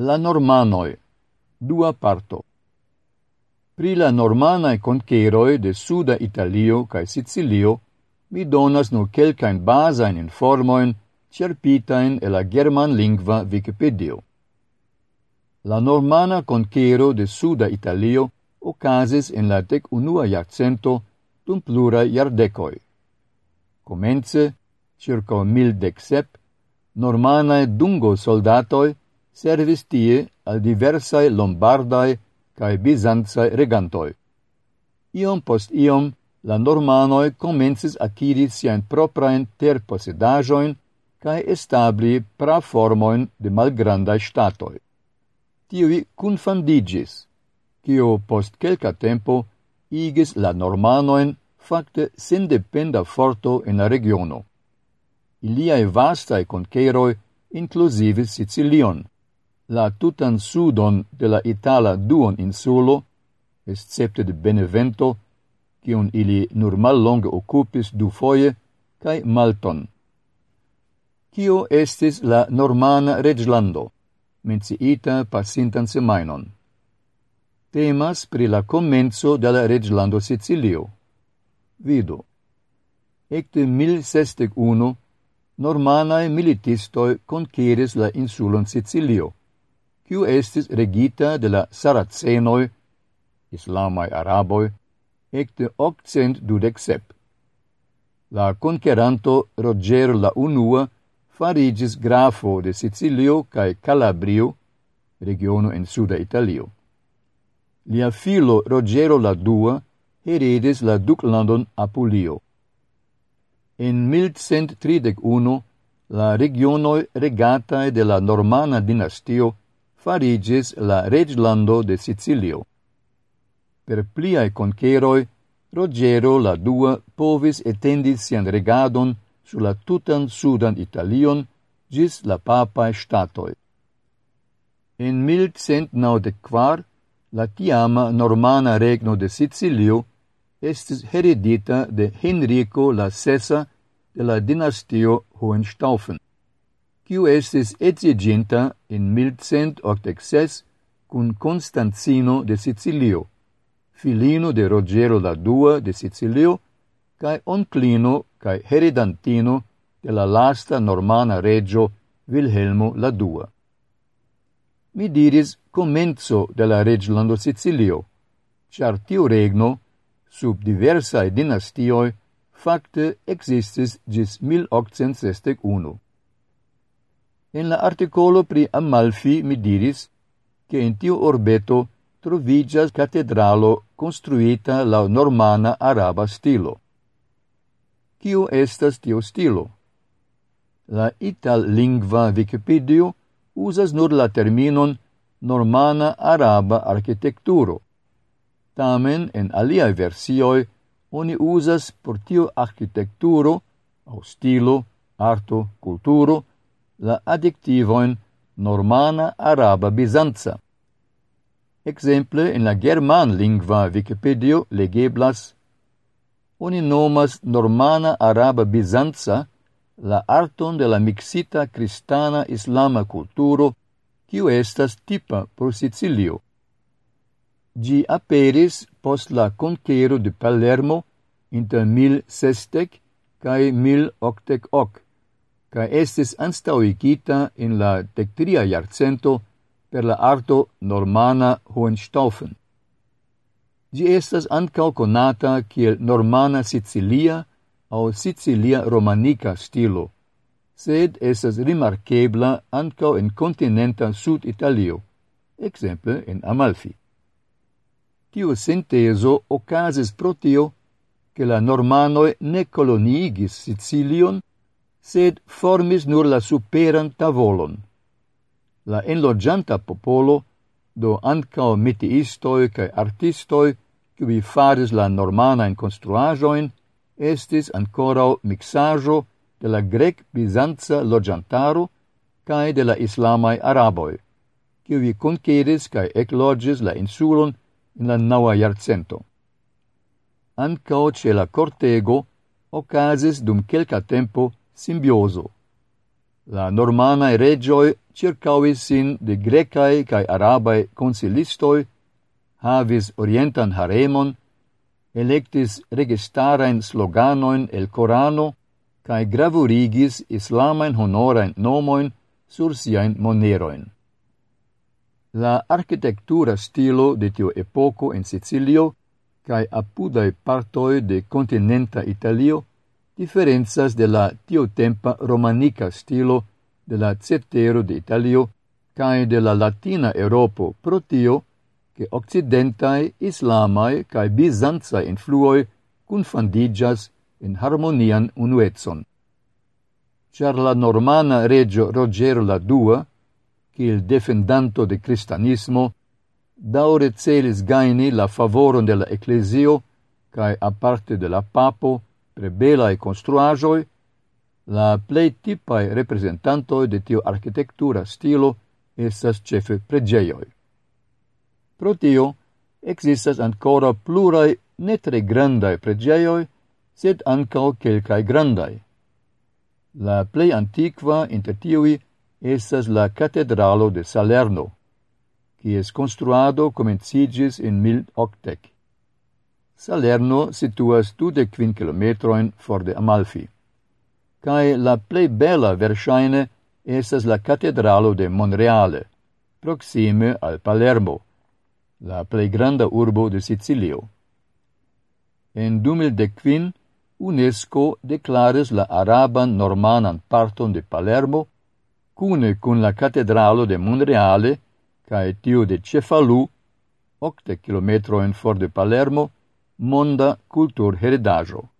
La Normanoi, dua parto Pri la normanae konkeroj de suda Italio cae Sicilio mi donas nur quelcaen bazajn informojn cerpitajn el la germanlingva Wikipedia. La normana conquero de suda Italio ocases en la dec unua jacento dum pluraj iardecoi. Comence, circa 1107, normanae dungo soldatoi servis tie al diversai Lombardai cae Bizanzai regantoi. Iom post iom, la normanoi comences aciri sian ter terposedajoin cae establi praformoin de malgrandai statoi. Tiui confandigis, cio post quelca tempo igis la normanoin facte sindependa forto in la regiono. Iliae vastae conqueroi inclusive Sicilion, la tutan sudon de la Itala duon insulo, excepte de Benevento, cion ili nur mal longe occupis du foie, cae Malton. Cio estis la Normana Reglando, menciita pasintan semainon. Temas pri la comenzo de la Reglando Sicilio. Vido. Ecte 1061, normanae militistoi conqueris la insulon Sicilio, kiu estis regita de la Saracenoi, islamai araboi, ecte octcent dudexep. La conqueranto Roger la Unua farigis grafo de Sicilio cae Calabrio, regiono en suda Italio. Lia filo Rogero la Dua heredis la duclandon Apulio. En 1131 la regionoi regatae de la Normana dinastio farigis la reglando de Sicilio. Per pliae conqueroi, Rogero la dua povis etendis sian regadon su la tutan sudan Italion gis la papae statoi. In 1194, la tiama normana regno de Sicilio estis heredita de Henrico la Sessa de la dinastio Hohenstaufen quiu estis etieginta in 1186 cun Constantino de Sicilio, filino de Rogero la Dua de Sicilio, cae onclino cae heredantino de la lasta normana regio Wilhelmo la Dua. Mi diris comenzo de la reglando Sicilio, char tiu regno, sub diversae dinastioi, facte existis gis 1861. En la articolo pri Amalfi mi diris che in tiu orbeto trovigas catedralo construita la normana araba stilo. Cio estas tiu stilo? La ital lingua Wikipedia usas nur la terminon normana araba architecturo. Tamen, en alia versioi, oni usas por tiu architecturo au stilo, arto, culturo, la adjektivoin normana araba bizanza. Exemple, in la german lingua Wikipedia legeblas Oni nomas normana araba bizanza la arton de la mixita cristana islama culturo kiu estas tipa pro Sicilio. Gi aperis post la conquero de Palermo inter 1060 cae 1088 ca estis anstauigita in la dectria iarcento per la arto normana Hohenstaufen. Gi estas ancao conata kiel normana Sicilia au Sicilia romanica stilo, sed estas rimarkebla ancao in continenta sud Italio, exemple in Amalfi. Tio sinteso ocasis protio che la normanoi ne coloniigis Sicilion, sed formis nur la superan tavolon. La enlogianta popolo, do ancao mitiistoi cae artistoi, cubi faris la normanain construajoin, estis ancorau mixajo de la grec-bizanza logiantaro cae de la islamai araboi, cubi conceris cae eclogis la insulon in la naua iarcento. Ancao ce la cortego ocasis dum quelca tempo simbioso. La normanae regioi circauis sin de grecae cae arabae consilistoi, havis orientan haremon, electis registarain sloganoin el Corano, cae gravurigis islamain honorain nomoin sur siain moneroin. La architectura stilo de tio epoco in Sicilio, cae apudae partoi de continenta Italio, differenzas de la tiotempa romanica stilo de la cetero de Italio cae de la Latina Europo pro tio che occidentae, islamae cae bizanzae influoi confandigas in harmonian unuetson. Char la normana regio Rogero la Dua, il defendanto de cristianismo, daure celis gaini la favoron de la ecclesio cae aparte de la papo per belai construajoi, la plei tipai representantoi de tiu architectura stilo estas cefe pregeioi. Pro tio, existas ancora plurai ne tre grandai pregeioi, sed ancao quelcae grandai. La plei antiqua inter tiui estas la catedralo de Salerno, kies construado comencigis in 1080. Salerno situas 25 kilometroin for de Amalfi. Cae la plei bella versaine estas la catedralo de Monreale, proxime al Palermo, la plei granda urbo de Sicilio. En 2015, UNESCO declares la araban normanan parton de Palermo, cune cun la catedralo de Monreale, cae tiu de Cefalu, octe kilometroin for de Palermo, monda cultur heredajo.